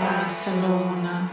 Barcelona.